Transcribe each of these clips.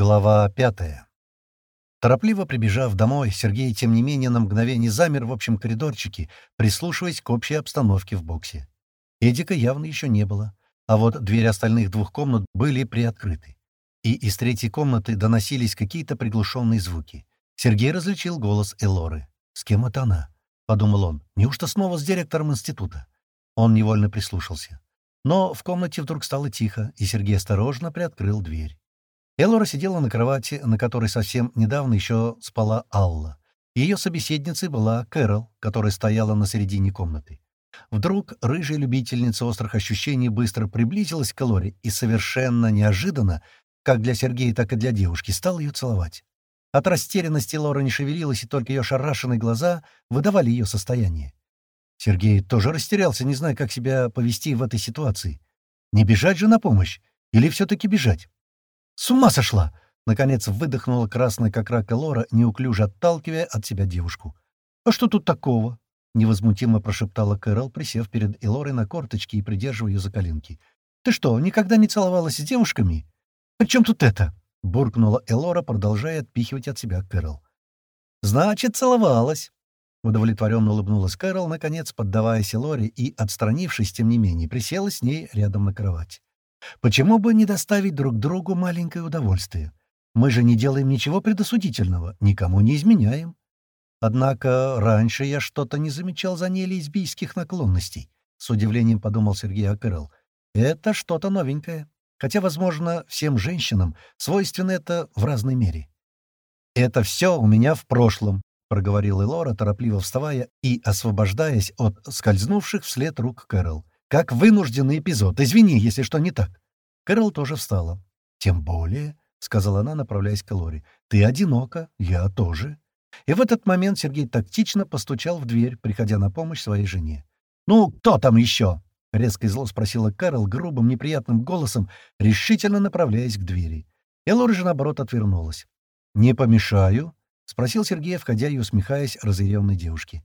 Глава пятая. Торопливо прибежав домой, Сергей, тем не менее, на мгновение замер в общем коридорчике, прислушиваясь к общей обстановке в боксе. Эдика явно еще не было, а вот двери остальных двух комнат были приоткрыты. И из третьей комнаты доносились какие-то приглушенные звуки. Сергей различил голос Элоры. «С кем это она?» — подумал он. «Неужто снова с директором института?» Он невольно прислушался. Но в комнате вдруг стало тихо, и Сергей осторожно приоткрыл дверь. Элора сидела на кровати, на которой совсем недавно еще спала Алла. Ее собеседницей была Кэрол, которая стояла на середине комнаты. Вдруг рыжая любительница острых ощущений быстро приблизилась к Элоре и совершенно неожиданно, как для Сергея, так и для девушки, стала ее целовать. От растерянности Лора не шевелилась, и только ее шарашенные глаза выдавали ее состояние. Сергей тоже растерялся, не зная, как себя повести в этой ситуации. Не бежать же на помощь? Или все-таки бежать? «С ума сошла!» — наконец выдохнула красная как рак Лора, неуклюже отталкивая от себя девушку. «А что тут такого?» — невозмутимо прошептала Кэрол, присев перед Элорой на корточки и придерживая ее за коленки. «Ты что, никогда не целовалась с девушками?» «При чем тут это?» — буркнула Элора, продолжая отпихивать от себя Кэрол. «Значит, целовалась!» Удовлетворенно улыбнулась Кэрол, наконец поддаваясь Элоре и, отстранившись, тем не менее, присела с ней рядом на кровать. Почему бы не доставить друг другу маленькое удовольствие? Мы же не делаем ничего предосудительного, никому не изменяем. Однако раньше я что-то не замечал за ней лесбийских наклонностей, — с удивлением подумал Сергей Акрыл. Это что-то новенькое. Хотя, возможно, всем женщинам свойственно это в разной мере. «Это все у меня в прошлом», — проговорила Элора, торопливо вставая и освобождаясь от скользнувших вслед рук Кэрол. Как вынужденный эпизод. Извини, если что не так». Кэрол тоже встала. «Тем более», — сказала она, направляясь к Лори, — «ты одинока, я тоже». И в этот момент Сергей тактично постучал в дверь, приходя на помощь своей жене. «Ну, кто там еще?» — резко и зло спросила Кэрол грубым, неприятным голосом, решительно направляясь к двери. И Лори же, наоборот, отвернулась. «Не помешаю?» — спросил Сергей, входя и усмехаясь разъяренной девушке.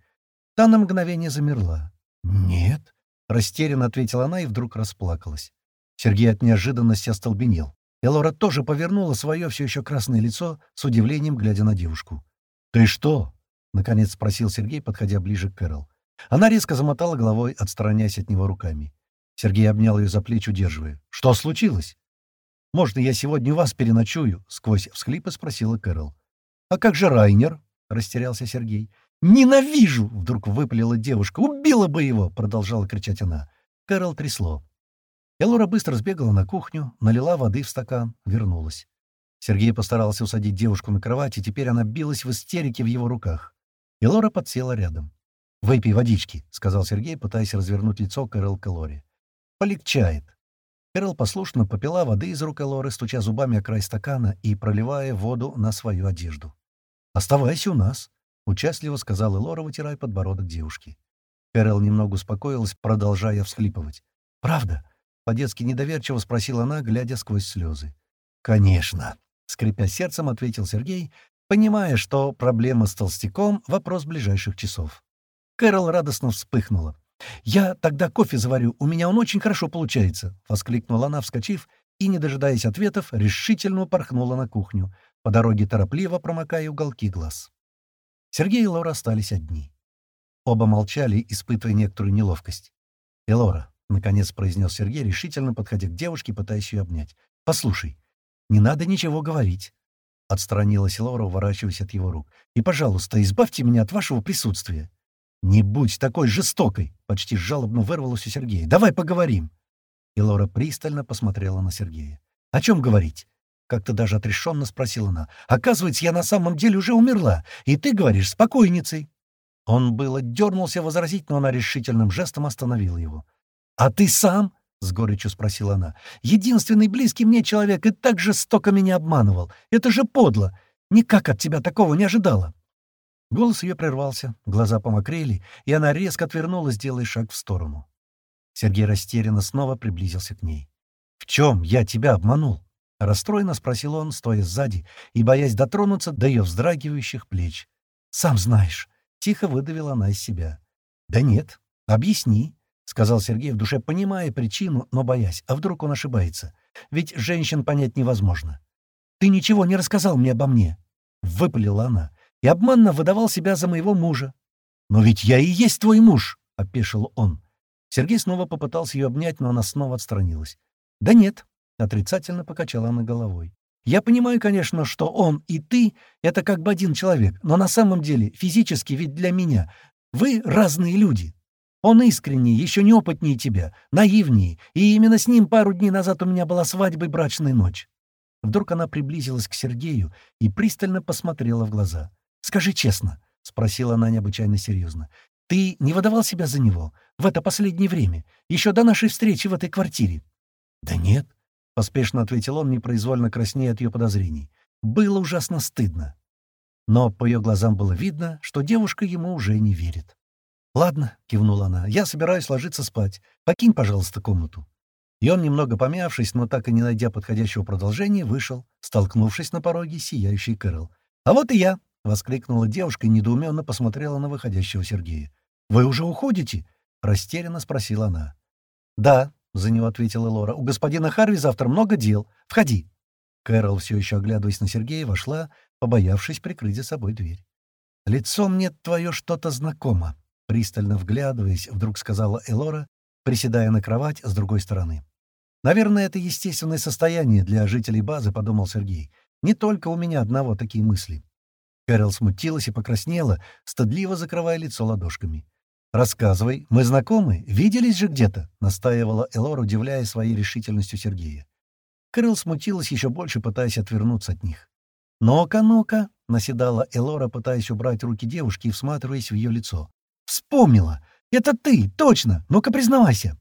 Та на мгновение замерла. «Нет», Растерянно ответила она и вдруг расплакалась. Сергей от неожиданности остолбенел. Элора тоже повернула свое все еще красное лицо, с удивлением глядя на девушку. «Ты что?» — наконец спросил Сергей, подходя ближе к Кэрол. Она резко замотала головой, отстраняясь от него руками. Сергей обнял ее за плечи, удерживая. «Что случилось?» «Можно я сегодня у вас переночую?» — сквозь всхлипы спросила Кэрол. «А как же Райнер?» — растерялся Сергей. «Ненавижу!» — вдруг выпалила девушка. «Убила бы его!» — продолжала кричать она. Кэрол трясло. Элора быстро сбегала на кухню, налила воды в стакан, вернулась. Сергей постарался усадить девушку на кровать, и теперь она билась в истерике в его руках. Элора подсела рядом. «Выпей водички», — сказал Сергей, пытаясь развернуть лицо Кэрол к Элоре. «Полегчает». Кэрол послушно попила воды из рук Элоры, стуча зубами о край стакана и проливая воду на свою одежду. «Оставайся у нас», — участливо сказала Лора, вытирая подбородок девушки. Кэрол немного успокоилась, продолжая всхлипывать. «Правда?» — по-детски недоверчиво спросила она, глядя сквозь слезы. «Конечно!» — скрипя сердцем, ответил Сергей, понимая, что проблема с толстяком — вопрос ближайших часов. Кэрол радостно вспыхнула. «Я тогда кофе заварю, у меня он очень хорошо получается!» — воскликнула она, вскочив, и, не дожидаясь ответов, решительно упорхнула на кухню, по дороге торопливо промокая уголки глаз. Сергей и Лора остались одни. Оба молчали, испытывая некоторую неловкость. «Элора», — наконец произнес Сергей, решительно подходя к девушке, пытаясь ее обнять. «Послушай, не надо ничего говорить». Отстранилась Лора, уворачиваясь от его рук. «И, пожалуйста, избавьте меня от вашего присутствия». «Не будь такой жестокой!» — почти жалобно вырвалось у Сергея. «Давай поговорим!» И Лора пристально посмотрела на Сергея. «О чем говорить? Как-то даже отрешенно спросила она. «Оказывается, я на самом деле уже умерла, и ты говоришь спокойницей». Он было дернулся возразить, но она решительным жестом остановила его. «А ты сам?» — с горечью спросила она. «Единственный близкий мне человек и так жестоко меня обманывал. Это же подло. Никак от тебя такого не ожидала». Голос ее прервался, глаза помокрели, и она резко отвернулась, делая шаг в сторону. Сергей растерянно снова приблизился к ней. «В чем я тебя обманул?» Расстроенно спросил он, стоя сзади и боясь дотронуться до ее вздрагивающих плеч. «Сам знаешь», — тихо выдавила она из себя. «Да нет, объясни», — сказал Сергей в душе, понимая причину, но боясь, а вдруг он ошибается. Ведь женщин понять невозможно. ты ничего не рассказал мне обо мне!» — выпалила она. «И обманно выдавал себя за моего мужа». «Но ведь я и есть твой муж!» — опешил он. Сергей снова попытался ее обнять, но она снова отстранилась. «Да нет», — отрицательно покачала она головой. «Я понимаю, конечно, что он и ты — это как бы один человек, но на самом деле физически ведь для меня вы разные люди. Он искренний, еще неопытнее тебя, наивнее, и именно с ним пару дней назад у меня была свадьба и брачная ночь». Вдруг она приблизилась к Сергею и пристально посмотрела в глаза. «Скажи честно», — спросила она необычайно серьезно, — «ты не выдавал себя за него в это последнее время, еще до нашей встречи в этой квартире?» «Да нет», — поспешно ответил он, непроизвольно краснея от ее подозрений. «Было ужасно стыдно». Но по ее глазам было видно, что девушка ему уже не верит. «Ладно», — кивнула она, — «я собираюсь ложиться спать. Покинь, пожалуйста, комнату». И он, немного помявшись, но так и не найдя подходящего продолжения, вышел, столкнувшись на пороге сияющий Кэрол. «А вот и я!» — воскликнула девушка и недоуменно посмотрела на выходящего Сергея. «Вы уже уходите?» — растерянно спросила она. «Да», — за него ответила Лора, — «у господина Харви завтра много дел. Входи». Кэрол, все еще оглядываясь на Сергея, вошла, побоявшись прикрыть за собой дверь. «Лицо мне твое что-то знакомо», Пристально вглядываясь, вдруг сказала Элора, приседая на кровать с другой стороны. «Наверное, это естественное состояние для жителей базы», — подумал Сергей. «Не только у меня одного такие мысли». Кэрол смутилась и покраснела, стыдливо закрывая лицо ладошками. «Рассказывай, мы знакомы? Виделись же где-то?» — настаивала Элора, удивляя своей решительностью Сергея. Кэрол смутилась еще больше, пытаясь отвернуться от них. «Ну-ка, ну-ка!» — наседала Элора, пытаясь убрать руки девушки и всматриваясь в ее лицо. «Вспомнила! Это ты! Точно! Ну-ка, признавайся!»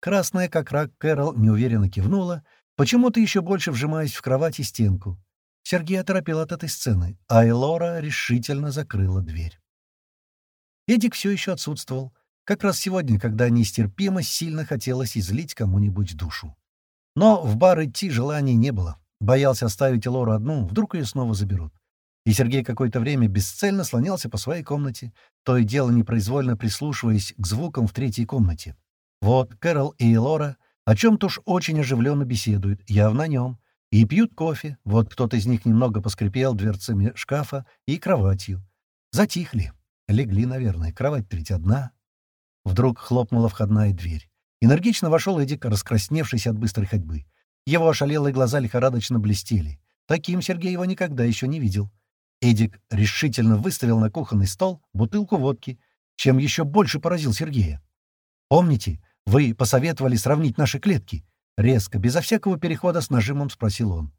Красная, как рак, Кэрол неуверенно кивнула, почему-то еще больше вжимаясь в кровать и стенку. Сергей оторопел от этой сцены, а Элора решительно закрыла дверь. Эдик все еще отсутствовал, как раз сегодня, когда нестерпимо сильно хотелось излить кому-нибудь душу. Но в бар идти желания не было. Боялся оставить Элору одну, вдруг ее снова заберут. И Сергей какое-то время бесцельно слонялся по своей комнате, то и дело непроизвольно прислушиваясь к звукам в третьей комнате. Вот Кэрол и Элора о чем-то уж очень оживленно беседуют, явно о нем, и пьют кофе. Вот кто-то из них немного поскрипел дверцами шкафа и кроватью. Затихли. Легли, наверное. Кровать треть одна. Вдруг хлопнула входная дверь. Энергично вошел Эдик, раскрасневшийся от быстрой ходьбы. Его ошалелые глаза лихорадочно блестели. Таким Сергей его никогда еще не видел. Эдик решительно выставил на кухонный стол бутылку водки, чем еще больше поразил Сергея. «Помните, вы посоветовали сравнить наши клетки?» Резко, безо всякого перехода с нажимом спросил он.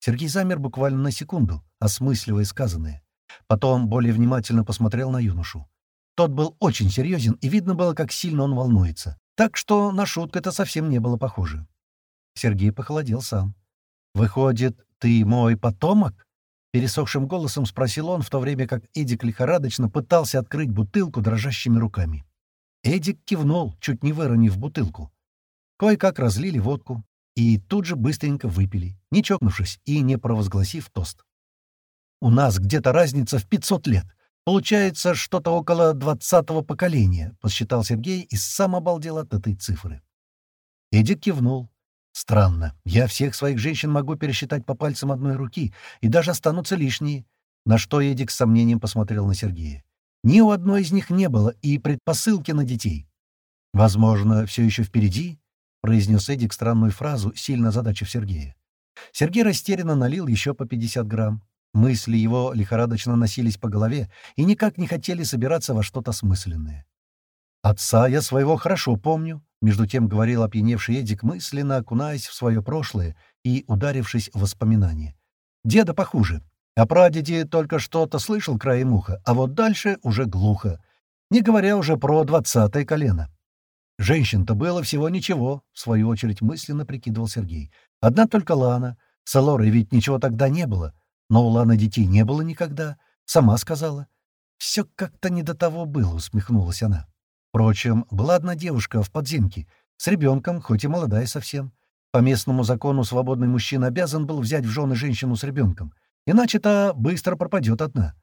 Сергей замер буквально на секунду, осмысливая сказанное. Потом более внимательно посмотрел на юношу. Тот был очень серьезен, и видно было, как сильно он волнуется. Так что на шутку это совсем не было похоже. Сергей похолодел сам. «Выходит, ты мой потомок?» Пересохшим голосом спросил он, в то время как Эдик лихорадочно пытался открыть бутылку дрожащими руками. Эдик кивнул, чуть не выронив бутылку. Кое-как разлили водку и тут же быстренько выпили, не чокнувшись и не провозгласив тост. «У нас где-то разница в 500 лет. Получается, что-то около двадцатого поколения», — посчитал Сергей и сам обалдел от этой цифры. Эдик кивнул, Странно. Я всех своих женщин могу пересчитать по пальцам одной руки, и даже останутся лишние. На что Эдик с сомнением посмотрел на Сергея. Ни у одной из них не было и предпосылки на детей. «Возможно, все еще впереди?» — произнес Эдик странную фразу, сильно задачив Сергея. Сергей растерянно налил еще по 50 грамм. Мысли его лихорадочно носились по голове и никак не хотели собираться во что-то смысленное. «Отца я своего хорошо помню», между тем говорил опьяневший Эдик, мысленно окунаясь в свое прошлое и ударившись в воспоминания. «Деда похуже. О прадеде только что-то слышал краем уха, а вот дальше уже глухо. Не говоря уже про двадцатое колено. Женщин-то было всего ничего, в свою очередь мысленно прикидывал Сергей. Одна только Лана. С Алорой ведь ничего тогда не было. Но у Ланы детей не было никогда. Сама сказала. «Все как-то не до того было», — усмехнулась она. Впрочем, была одна девушка в подземке, с ребенком, хоть и молодая совсем. По местному закону свободный мужчина обязан был взять в жены женщину с ребенком, иначе та быстро пропадет одна.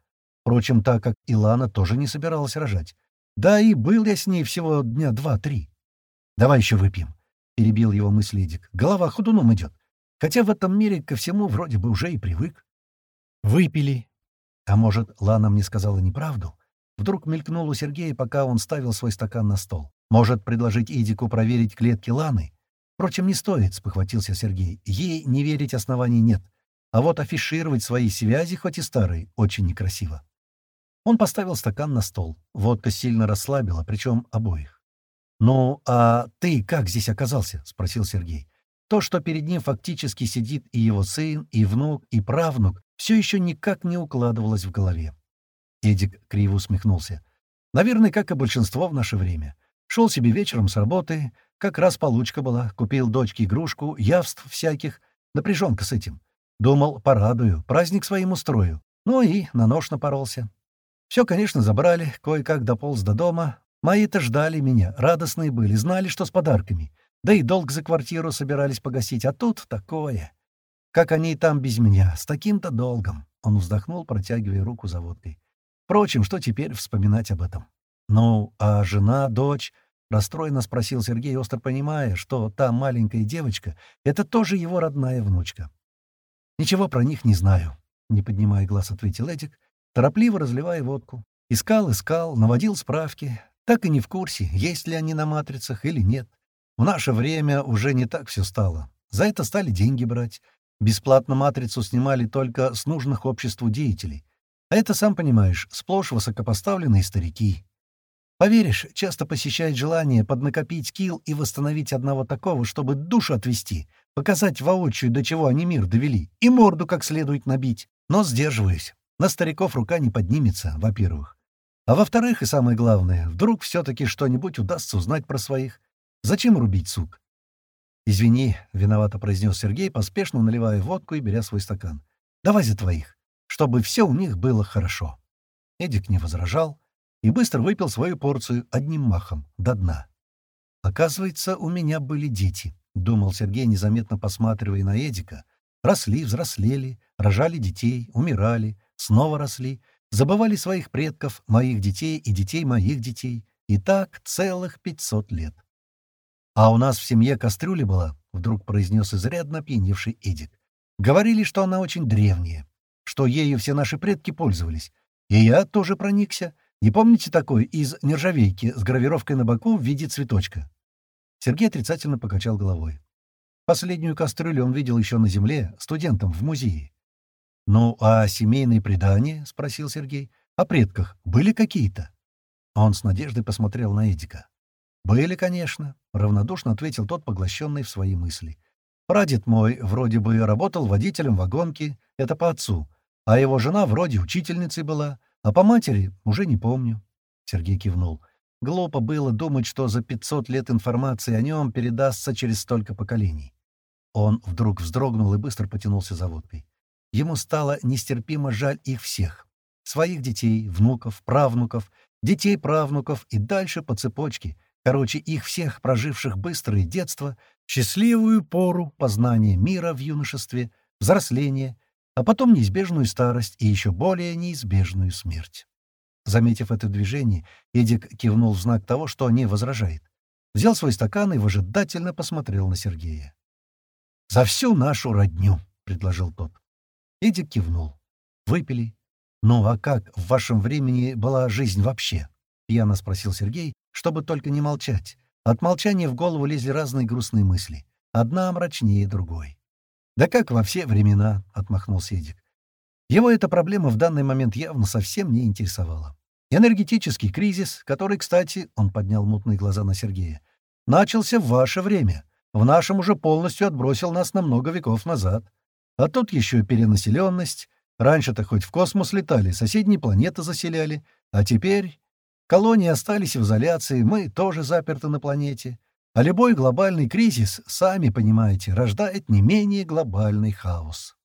Впрочем, так как Илана тоже не собиралась рожать. Да и был я с ней всего дня два-три. «Давай еще выпьем», — перебил его мысль Эдик. «Голова ходуном идет». Хотя в этом мире ко всему вроде бы уже и привык. Выпили. А может, Лана мне сказала неправду? Вдруг мелькнул у Сергея, пока он ставил свой стакан на стол. Может, предложить Идику проверить клетки Ланы? Впрочем, не стоит, — спохватился Сергей. Ей не верить оснований нет. А вот афишировать свои связи, хоть и старые, очень некрасиво. Он поставил стакан на стол. Водка сильно расслабила, причем обоих. «Ну, а ты как здесь оказался?» — спросил Сергей. То, что перед ним фактически сидит и его сын, и внук, и правнук, все еще никак не укладывалось в голове. Эдик криво усмехнулся. «Наверное, как и большинство в наше время. Шел себе вечером с работы, как раз получка была, купил дочке игрушку, явств всяких, напряженка с этим. Думал, порадую, праздник своим устрою. Ну и на нож напоролся. Все, конечно, забрали, кое-как дополз до дома. Мои-то ждали меня, радостные были, знали, что с подарками. Да и долг за квартиру собирались погасить, а тут такое. Как они там без меня, с таким-то долгом. Он вздохнул, протягивая руку за водкой. Впрочем, что теперь вспоминать об этом? Ну, а жена, дочь... Расстроенно спросил Сергей, остро понимая, что та маленькая девочка — это тоже его родная внучка. «Ничего про них не знаю», — не поднимая глаз, ответил Эдик, торопливо разливая водку. Искал, искал, наводил справки. Так и не в курсе, есть ли они на матрицах или нет. В наше время уже не так все стало. За это стали деньги брать. Бесплатно матрицу снимали только с нужных обществу деятелей. А это, сам понимаешь, сплошь высокопоставленные старики. Поверишь, часто посещает желание поднакопить кил и восстановить одного такого, чтобы душу отвести, показать воочию, до чего они мир довели, и морду как следует набить. Но сдерживаюсь. На стариков рука не поднимется, во-первых. А во-вторых, и самое главное, вдруг все-таки что-нибудь удастся узнать про своих. Зачем рубить сук? «Извини», — виновато произнес Сергей, поспешно наливая водку и беря свой стакан. «Давай за твоих чтобы все у них было хорошо. Эдик не возражал и быстро выпил свою порцию одним махом, до дна. «Оказывается, у меня были дети», — думал Сергей, незаметно посматривая на Эдика. «Росли, взрослели, рожали детей, умирали, снова росли, забывали своих предков, моих детей и детей моих детей. И так целых пятьсот лет». «А у нас в семье кастрюля была», — вдруг произнес изрядно пьяневший Эдик. «Говорили, что она очень древняя, что ею все наши предки пользовались. И я тоже проникся. Не помните такой из нержавейки с гравировкой на боку в виде цветочка?» Сергей отрицательно покачал головой. Последнюю кастрюлю он видел еще на земле, студентом в музее. «Ну, а семейные предания?» — спросил Сергей. «О предках были какие-то?» Он с надеждой посмотрел на Эдика. «Были, конечно», — равнодушно ответил тот, поглощенный в свои мысли. «Прадед мой вроде бы работал водителем вагонки, это по отцу, а его жена вроде учительницей была, а по матери уже не помню. Сергей кивнул. Глупо было думать, что за 500 лет информации о нем передастся через столько поколений. Он вдруг вздрогнул и быстро потянулся за водкой. Ему стало нестерпимо жаль их всех. Своих детей, внуков, правнуков, детей правнуков и дальше по цепочке. Короче, их всех, проживших быстрое детство, счастливую пору познания мира в юношестве, взросления — а потом неизбежную старость и еще более неизбежную смерть. Заметив это движение, Эдик кивнул в знак того, что не возражает. Взял свой стакан и выжидательно посмотрел на Сергея. «За всю нашу родню», — предложил тот. Эдик кивнул. «Выпили. Ну а как в вашем времени была жизнь вообще?» — пьяно спросил Сергей, чтобы только не молчать. От молчания в голову лезли разные грустные мысли. Одна мрачнее другой. «Да как во все времена», — отмахнулся Эдик. Его эта проблема в данный момент явно совсем не интересовала. Энергетический кризис, который, кстати, он поднял мутные глаза на Сергея, начался в ваше время. В нашем уже полностью отбросил нас на много веков назад. А тут еще перенаселенность. Раньше-то хоть в космос летали, соседние планеты заселяли. А теперь колонии остались в изоляции, мы тоже заперты на планете. А любой глобальный кризис, сами понимаете, рождает не менее глобальный хаос.